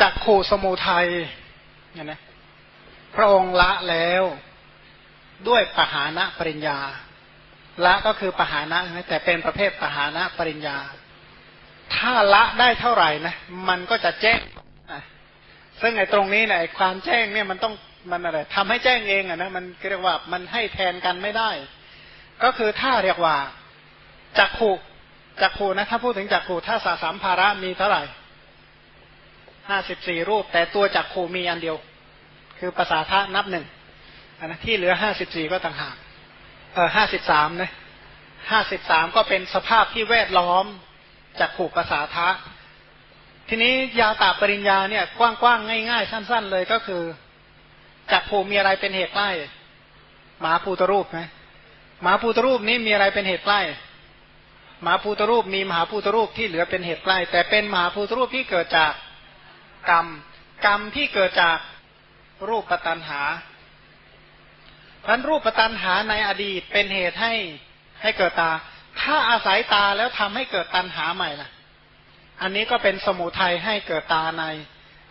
จักขู่สมุทัยเนี่ยนะพระองค์ละแล้วด้วยปหานะปริญญา ละก็คือปหานะแต่เป็นประเภทปหานะปริญญา ถ้าละได้เท่าไหร่นะมันก็จะแจ้งซึ่งไอ้ตรงนี้เนี่ยความแจ้งเนี่ยมันต้องมันอะไรทำให้แจ้งเองอะนะมันเรียกว่ามันให้แทนกันไม่ได้ ก็คือถ้าเรียกว่าจักขู่จักขู่นะถ้าพูดถึงจักขู่ถ้าสาสามภาระมีเท่าไหร่ ห้าสิบสี่รูป แต่ตัวจักขูมีอันเดียว คือภาษาทะนับหนึ่งอันนะที่เหลือห้าสิบสี่ก็ต่างหากเออห้าสิบสามนะห้าสิบสามก็เป็นสภาพที่แวดล้อมจักขู่ภาษาทะ ทีนี้ยาตาปริญญาเนี่ย กว้างๆง่ายๆ สั้น ๆ เลยก็คือจักผูมีอะไรเป็นเหตุใกล้หมาภูตรูปไหมหมาภูตรูปนี้มีอะไรเป็นเหตุใกล้หมาภูตรูปมีมหาภูตรูปที่เหลือเป็นเหตุใกล้ แต่เป็นมหาภูตรูปที่เกิดจาก กรรม กรรมที่เกิดจากรูปปัตันหาพันรูปปัตันหาในอดีตเป็นเหตุให้ให้เกิดตา ถ้าอาศัยตาแล้วทำให้เกิดตันหาใหม่ล่ะ อันนี้ก็เป็นสมุทัยให้เกิดตาใน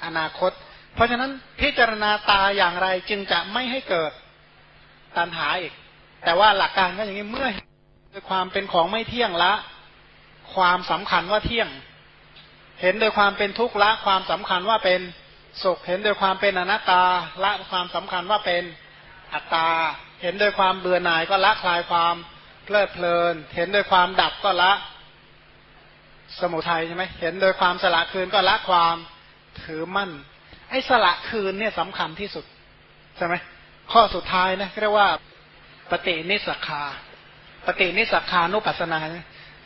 อนาคต เพราะฉะนั้นพิจารณาตาอย่างไรจึงจะไม่ให้เกิดตันหาอีก แต่ว่าหลักการก็อย่างนี้เมื่อความเป็นของไม่เที่ยงละ ความสำคัญว่าเที่ยง เห็นโดยความเป็นทุกข์ละความสำคัญว่าเป็นสุข เห็นโดยความเป็นอนัตตาละความสำคัญว่าเป็นอัตตา เห็นโดยความเบื่อหน่ายก็ละคลายความเพลิดเพลิน เห็นโดยความดับก็ละสมุทัยใช่ไหมเห็นโดยความสละคืนก็ละความถือมั่น ไอ้สละคืนเนี่ยสำคัญที่สุดใช่ไหมข้อสุดท้ายนะเรียกว่าปฏินิสขาปฏินิสขานุปัสนา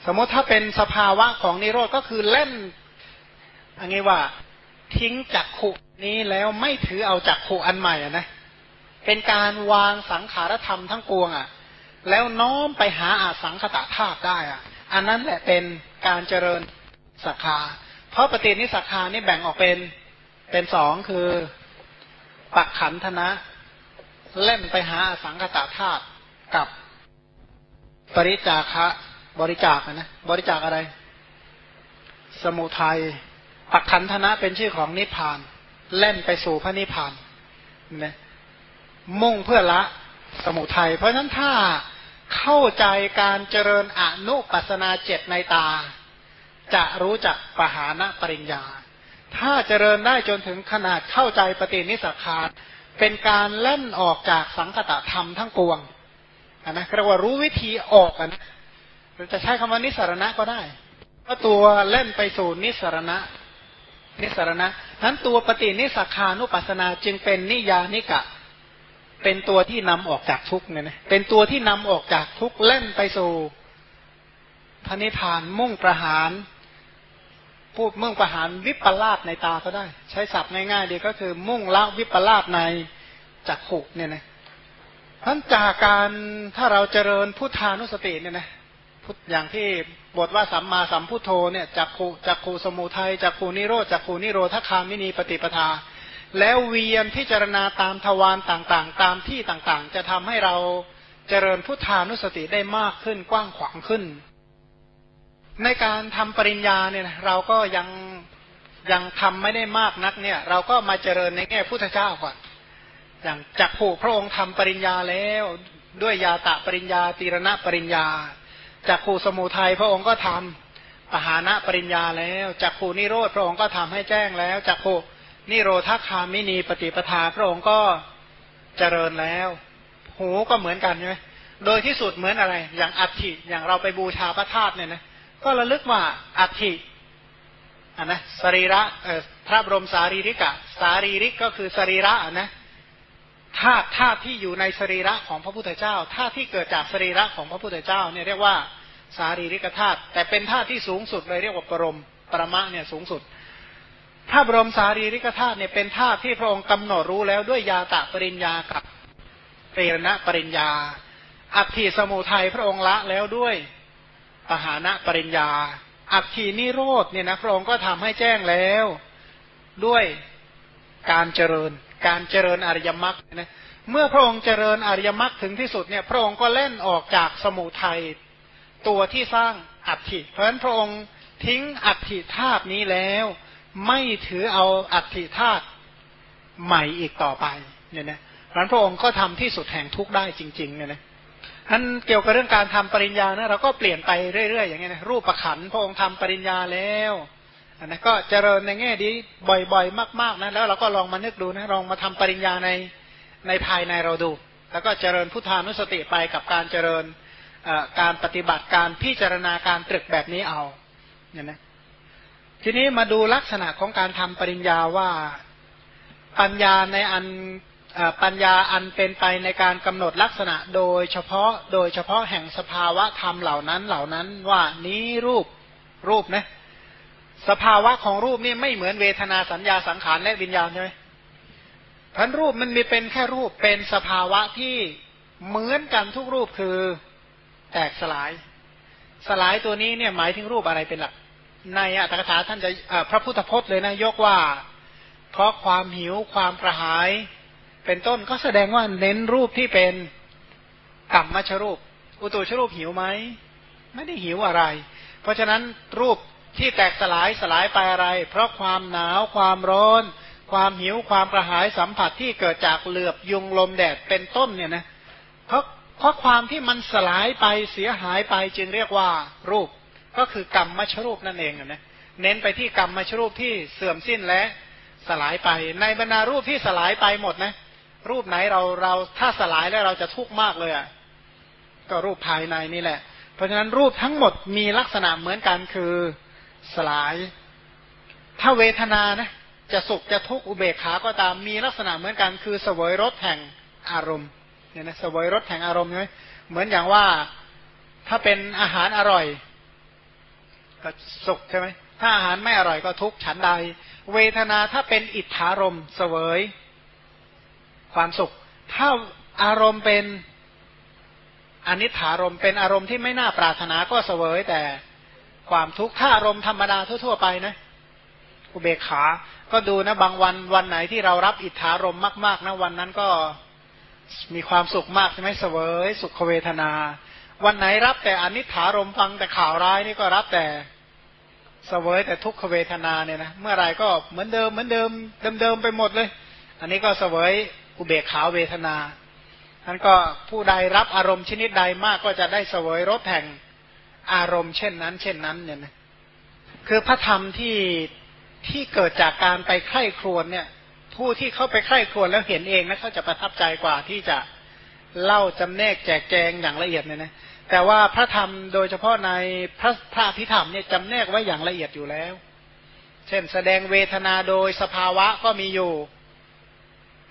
สมมติถ้าเป็นสภาวะของนิโรธก็คือเล่น อันนี้ว่าทิ้งจักขุนี้แล้วไม่ถือเอาจักขุอันใหม่อะนะเป็นการวางสังขารธรรมทั้งปวงอะ แล้วน้อมไปหาอาสังขตาธาตุได้อะ อันนั้นแหละเป็นการเจริญสักขาเพราะปฏินิสักขานี่แบ่งออกเป็นเป็นสองคือปักขันธนะ เล่นไปหาสังคตาธาตุกับปริจาคะบริจาคนะ บริจาคอะไร สมุทัย ปักขันธนะเป็นชื่อของนิพพาน เล่นไปสู่พระนิพพานนะมุ่งเพื่อละสมุทัยเพราะฉะนั้นถ้าเข้าใจการเจริญอนุปัสนาเจ็ดในตา จะรู้จักปหานะปริญญา ถ้าเจริญได้จนถึงขนาดเข้าใจปฏินิสักาเป็นการเล่นออกจากสังคตะธรรมทั้งปวงนะเรียกว่ารู้วิธีออกนะเราจะใช้คำว่านิสรณะก็ได้เพราตัวเล่นไปสู่นิสรณะ นิสรณะนั้นตัวปฏินิสักานุปัสนาจึงเป็นนิยานิกะ เป็นตัวที่นำออกจากทุกเนี่ยนะเป็นตัวที่นำออกจากทุกเล่นไปสู่พระนิพพานมุ่งประหาร พูดมุ่งประหารวิปลาสในตาก็ได้ ใช้ศัพท์ง่ายๆดีก็คือ มุ่งละวิปลาสในจักขุเนี่ยนะท่านจากการถ้าเราเจริญพุทธานุสติเนี่ยนะ อย่างที่บทว่าสัมมาสัมพุทโธเนี่ยจักขุจักขุสมุทัยจักขุนิโรธจักขุนิโรธคามินีปฏิปทา แล้วเวียนพิจารณาตามทวารต่างๆ ตามที่ต่างๆ จะทำให้เราเจริญพุทธานุสติได้มากขึ้นกว้างขวางขึ้น ในการทำปริญญาเนี่ยเราก็ยังยังทำไม่ได้มากนักเนี่ย เราก็มาเจริญในแง่พุทธเจ้าก่อนอย่างจักผูพระองค์ทำปริญญาแล้ว ด้วยยาตะปริญญาตีรณะปริญญา จักผูสมุทัยพระองค์ก็ทำปหานะปริญญาแล้วจักผูนิโรธพระองค์ก็ทำให้แจ้งแล้วจักผูนิโรธคามินีปฏิปทาพระองค์ก็เจริญแล้ว หูก็เหมือนกันใช่ไหมโดยที่สุดเหมือนอะไร อย่างอัฐิอย่างเราไปบูชาพระธาตุเนี่ยนะก็ระลึกว่าอัฐิอันนะสรีระพระบรมสารีริกะ สารีริกก็คือสรีระนะ ธาตุธาตุที่อยู่ในสรีระของพระพุทธเจ้าธาตุที่เกิดจากสรีระของพระพุทธเจ้าเนี่ยเรียกว่าสารีริกธาตุแต่เป็นธาตุที่สูงสุดเลยเรียกว่าปรมปรมะเนี่ยสูงสุดพระบรมสารีริกธาตุเนี่ยเป็นธาตุที่พระองค์กำหนดรู้แล้วด้วยยาตะปริญญากับเตรณะปริญญา อัตถิสมุทัยพระองค์ละแล้วด้วยปหานะปริญญา อัตถีนิโรธเนี่ยนะพระองค์ก็ทำให้แจ้งแล้วด้วยการเจริญ การเจริญอริยมรรคนะเมื่อพระองค์เจริญอริยมรรคถึงที่สุดเนี่ยพระองค์ก็เล่นออกจากสมุทัยตัวที่สร้างอัตถิเพราะฉะนั้นพระองค์ทิ้งอัตถิธาตุนี้แล้ว ไม่ถือเอาอัติธาตุใหม่อีกต่อไปเนี่ยนะรันพระองค์ก็ทำที่สุดแห่งทุกได้จริงๆเนี่ยนะท่านเกี่ยวกับเรื่องการทำปริญญานะเราก็เปลี่ยนไปเรื่อยๆอย่างเงี้ยนะรูปประขันพระองค์ทำปริญญาแล้ว นนั้นก็เจริญในแง่ดีบ่อยๆ มาก ๆนะแล้วเราก็ลองมานึกดูนะลองมาทำปริญญาในในภายในเราดู แล้วก็เจริญพุทธานุสติไปกับการเจริญการปฏิบัติการพิจารณาการตรึกแบบนี้เอาเนี่ยนะทีนี้มาดูลักษณะของการทำปริญญาว่าปัญญาในอันปัญญาอันเป็นไปในการกำหนดลักษณะโดยเฉพาะโดยเฉพาะแห่งสภาวะธรรมเหล่านั้นเหล่านั้นว่านี้รูปรูปนะ สภาวะของรูปนี่ไม่เหมือนเวทนาสัญญาสังขารและวิญญาณใช่ไหมพันรูปมันมีเป็นแค่รูปเป็นสภาวะที่เหมือนกันทุกรูปคือแตกสลาย สลายตัวนี้เนี่ยหมายถึงรูปอะไรเป็นหลัก ในอัตถกถาท่านจะพระพุทธพจน์เลยนะยกว่า เพราะความหิวความกระหาย เป็นต้นก็แสดงว่าเน้นรูปที่เป็นกรรมมชรูป อุตุชรูปหิวไหมไม่ได้หิวอะไร เพราะฉะนั้นรูป ที่แตกสลายสลายไปอะไร เพราะความหนาวความร้อน ความหิวความกระหายสัมผัสที่เกิดจากเหลือบยุงลมแดดเป็นต้นเนี่ยนะเพราะเพราะความที่มันสลายไปเสียหายไปจึงเรียกว่ารูป ก็คือกรรมมชรูปนั่นเองนะเน้นไปที่กรรมมชรูปที่เสื่อมสิ้นและสลายไป ในบรรดารูปที่สลายไปหมดนะ รูปไหนเราเราถ้าสลายแล้วเราจะทุกข์มากเลยอะก็รูปภายในนี่แหละ เพราะฉะนั้นรูปทั้งหมดมีลักษณะเหมือนกันคือ สลาย ถ้าเวทนานะ จะสุขจะทุกข์อุเบกขาก็ตามมีลักษณะเหมือนกันคือเสวยรสแห่งอารมณ์เนี่ยนะเสวยรสแห่งอารมณ์ใช่ไหมเหมือนอย่างว่าถ้าเป็นอาหารอร่อย ก็สุขใช่ไหมถ้าอาหารไม่อร่อยก็ทุกข์ฉันใด เวทนาถ้าเป็นอิทธารมเสวย ความสุข ถ้าอารมณ์เป็นอนิถารมเป็นอารมณ์ที่ไม่น่าปรารถนาก็เสวยแต่ ความทุกข์ถ้าอารมณ์ธรรมดาทั่ว ๆ ไปนะอุเบกขา ก็ดูนะบางวันวันไหนที่เรารับอิทธารมมาก ๆ นะวันนั้นก็มีความสุขมากใช่ไหมเสวยสุขเวทนา วันไหนรับแต่อนิถารมฟังแต่ข่าวร้ายนี่ก็รับแต่เสวยแต่ทุกขเวทนาเนี่ยนะเมื่อไรก็เหมือนเดิมเหมือนเดิมเดิมๆไปหมดเลย อันนี้ก็เสวยอุเบกขาเวทนาท่านก็ผู้ใดรับอารมณ์ชนิดใดมากก็จะได้เสวยรสแห่ง อารมณ์เช่นนั้น เช่นนั้นเนี่ยนะคือพระธรรมที่ที่เกิดจากการไปไข้ครวนเนี่ย ผู้ที่เข้าไปไข้ครวนแล้วเห็นเองนะเขาจะประทับใจกว่าที่จะเล่าจำแนกแจกแจงอย่างละเอียดเนี่ยนะแต่ว่าพระธรรมโดยเฉพาะในพระพระพิธรรมเนี่ยจำแนกไว้อย่างละเอียดอยู่แล้ว เช่น แสดงเวทนาโดยสภาวะก็มีอยู่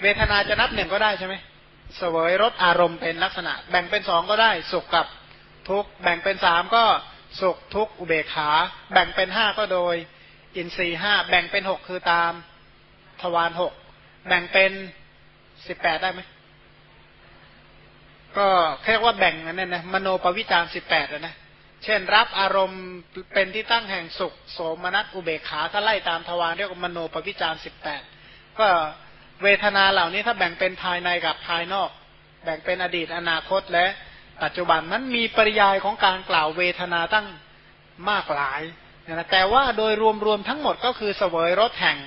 เวทนาจะนับหนึ่งก็ได้ใช่ไหมเสวยรสอารมณ์เป็นลักษณะ แบ่งเป็นสองก็ได้สุขกับ ทุกแบ่งเป็นสามก็สุขทุกอุเบกขา แบ่งเป็นห้าก็โดย อินทรีห้าแบ่งเป็นหกคือตามทวารหกแบ่งเป็นสิบแปดได้ไหมก็เรียกว่าแบ่งนั่นนะมโนปวิจารสิบแปดนะเช่นรับอารมณ์เป็นที่ตั้งแห่งสุข โสมนัสอุเบกขาถ้าไล่ตามทวารเรียกว่ามโนปวิจารสิบแปดก็เวทนาเหล่านี้ถ้าแบ่งเป็นภายในกับภายนอก แบ่งเป็นอดีตอนาคตและ ปัจจุบันมันมีปริยายของการกล่าวเวทนาตั้งมากหลายนะแต่ว่าโดยรวมๆทั้งหมดก็คือเสวยรสแห่ง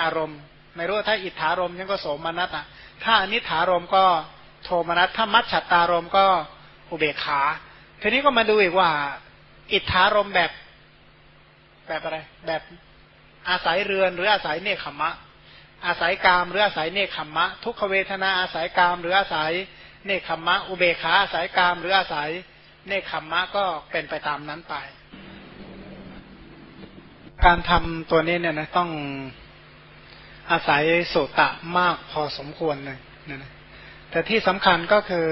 อารมณ์ ไม่รู้ถ้าอิทธารมยังก็โสมนัสอะ ถ้าอนิถารมก็โทมนัสถ้ามัจฉัตตารมก็อุเบกขา ทีนี้ก็มาดูอีกว่า อิทธารมแบบแบบอะไร แบบอาศัยเรือนหรืออาศัยเนคขมะ อาศัยกามหรืออาศัยเนคขมะ ทุกขเวทนาอาศัยกามหรืออาศัย เนคขมมะ อุเบขาอาศัยกามหรืออาศัย เนคขมมะก็เป็นไปตามนั้นไป การทำตัวนี้เนี่ยนะต้องอาศัยโสตะมากพอสมควรเลยนะแต่ที่สำคัญก็คือ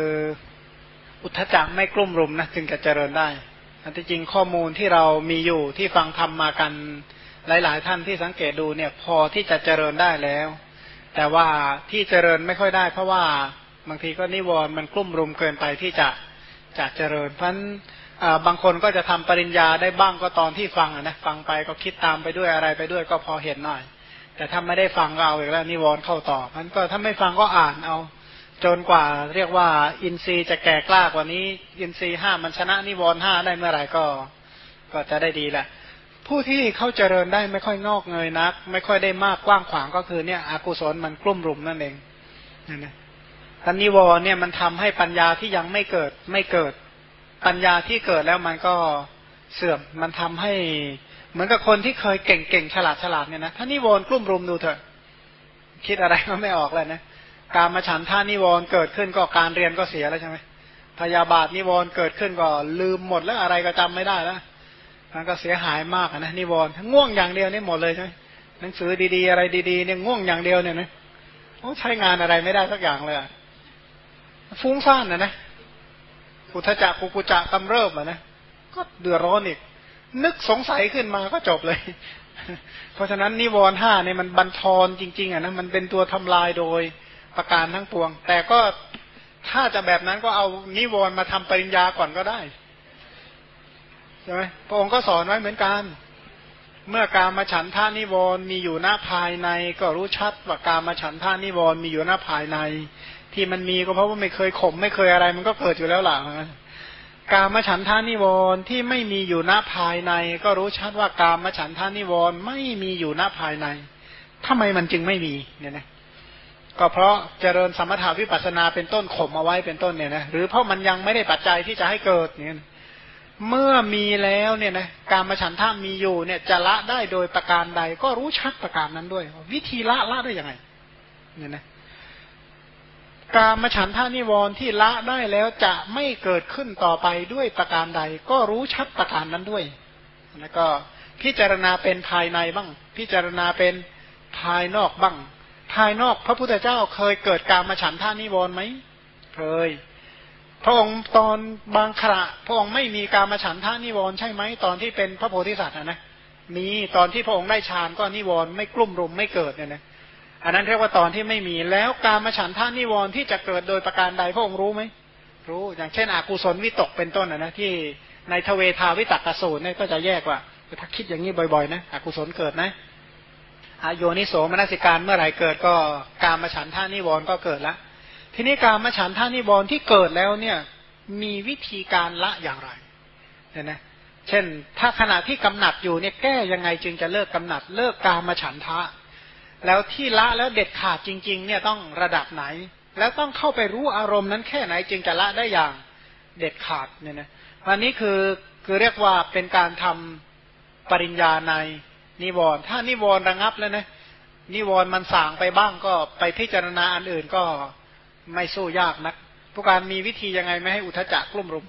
อุทธจักไม่กลุ่มรุมนะจึงจะเจริญได้อันที่จริงข้อมูลที่เรามีอยู่ที่ฟังทำมากันหลาย ๆ ท่านที่สังเกตดูเนี่ยพอที่จะเจริญได้แล้ว แต่ว่าที่เจริญไม่ค่อยได้ เพราะว่า บางทีก็นิวรณ์มันกลุ่มรุมเกินไปที่จะจะเจริญ เพราะฉะนั้นบางคนก็จะทำปริญญาได้บ้างก็ตอนที่ฟังนะฟังไปก็คิดตามไปด้วยอะไรไปด้วยก็พอเห็นหน่อย แต่ถ้าไม่ได้ฟังก็เอาอีกแล้วนิวรณ์เข้าต่อมันก็ถ้าไม่ฟังก็อ่านเอา จนกว่าเรียกว่า อินทรีย์จะแก่กล้ากว่านี้ อินทรีย์ห้ามันชนะนิวรณ์ห้าได้เมื่อไหร่ก็ ก็จะได้ดีแหละผู้ที่เขาเจริญได้ไม่ค่อยงอกเงยนัก ไม่ค่อยได้มากกว้างขวางก็คือเนี่ยอากุศลมันกลุ่มรุมนั่นเองนั่น นะตันนิวรเนี่ยมันทำให้ปัญญาที่ยังไม่เกิดไม่เกิด ปัญญาที่เกิดแล้วมันก็เสื่อมมันทำให้เหมือนกับคนที่เคยเก่งๆฉลาดฉลาดเนี่ยนะถ้านิวรกลุ่มรุมดูเถอะ คิดอะไรก็ไม่ออกเลยนะการมาฉันท่านิวรเกิดขึ้นก็การเรียนก็เสียแล้วใช่ไหมพยาบาทนิวรเกิดขึ้นก็ลืมหมดแล้วอะไรก็จำไม่ได้แล้วมันก็เสียหายมากนะนิวรณ์ง่วงอย่างเดียวนี่หมดเลยใช่ไหมหนังสือดีๆ อะไรดีๆเนี่ยง่วงอย่างเดียวเนี่ยนะโอ้ใช้งานอะไรไม่ได้สักอย่างเลย ฟุ้งซ่านนะนะอุทจักกุกุจักกำเริบอะนะก็เดือดร้อนอีก นึกสงสัยขึ้นมาก็จบเลย เพราะฉะนั้นนิวรณ์ห้าเนี่ยมันบันทอนจริง ๆอะนะมันเป็นตัวทำลายโดยประการทั้งปวง แต่ก็ถ้าจะแบบนั้นก็เอานิวรณ์มาทำปริญญาก่อนก็ได้ใช่ไหมพระองค์ก็สอนไว้เหมือนกัน เมื่อการมาฉันท่านิวรณ์มีอยู่หน้าภายใน ก็รู้ชัดว่าการมาฉันท่านิวรณ์มีอยู่หน้าภายใน ที่มันมีก็เพราะว่าไม่เคยข่มไม่เคยอะไร มันก็เกิดอยู่แล้วล่ะการมาฉันท่านิวรณ์ที่ไม่มีอยู่หน้าภายใน ก็รู้ชัดว่าการมาฉันท่านิวรณ์ไม่มีอยู่หน้าภายในทำไมมันจึงไม่มีเนี่ยนะก็เพราะเจริญสมถาวิปัสนาเป็นต้นข่มเอาไว้เป็นต้นเนี่ยนะหรือเพราะมันยังไม่ได้ปัจจัยที่จะให้เกิดเนี่ยเมื่อมีแล้วเนี่ยนะการมาฉันท่ามีอยู่เนี่ยจะละได้โดยประการใด ก็รู้ชัดประการนั้นด้วย วิธีละละได้ยังไงเนี่ยนะ การมาฉันท่านิวรณ์ที่ละได้แล้วจะไม่เกิดขึ้นต่อไปด้วยประการใด ก็รู้ชัดประการนั้นด้วย แล้วก็พิจารณาเป็นภายในบ้าง พิจารณาเป็นภายนอกบ้าง ภายนอกพระพุทธเจ้าเคยเกิดการมาฉันท่านิวรณ์ไหมเคย พระองค์ตอนบางขณะพระองค์ไม่มีการมาฉันทานิวรณ์ใช่ไหมตอนที่เป็นพระโพธิสัตว์นะมีตอนที่พระองค์ได้ฌานก็นิวรณ์ไม่กลุ่มรุมไม่เกิดเนี่ยนะ อันนั้นเรียกว่าตอนที่ไม่มีแล้วการมาฉันท่านิวรณ์ที่จะเกิดโดยประการใดพระองค์รู้ไหมรู้อย่างเช่นอากุศลวิตกเป็นต้นนะนะที่ในทเวทาวิตกกสูตรเนี่ยก็จะแยกว่าถ้าคิดอย่างนี้บ่อยๆนะอกุศลเกิดนะอโยนิโสมนสิการเมื่อไหร่เกิดก็การมาฉันท่านิวรณ์ก็เกิดแล้วทีนี้การมาฉันท่านิวรณ์ที่เกิดแล้วเนี่ยมีวิธีการละอย่างไรเนี่ยนะเช่น ถ้าขณะที่กำหนัดอยู่เนี่ยแก้ยังไงจึงจะเลิกกำหนัดเลิกการมาฉันทะ แล้วที่ละแล้วเด็ดขาดจริง ๆ เนี่ยต้องระดับไหน แล้วต้องเข้าไปรู้อารมณ์นั้นแค่ไหนจึงจะละได้อย่างเด็ดขาดเนี่ยนะอันนี้คือคือเรียกว่าเป็นการทำปริญญาในนิวรณ์ถ้านิวรณ์ระงับแล้วนะนิวรณ์มันสางไปบ้างก็ไปพิจารณาอันอื่นก็ไม่สู้ยากนักผู้การมีวิธียังไงไม่ให้อุทจักกลุ่มรุม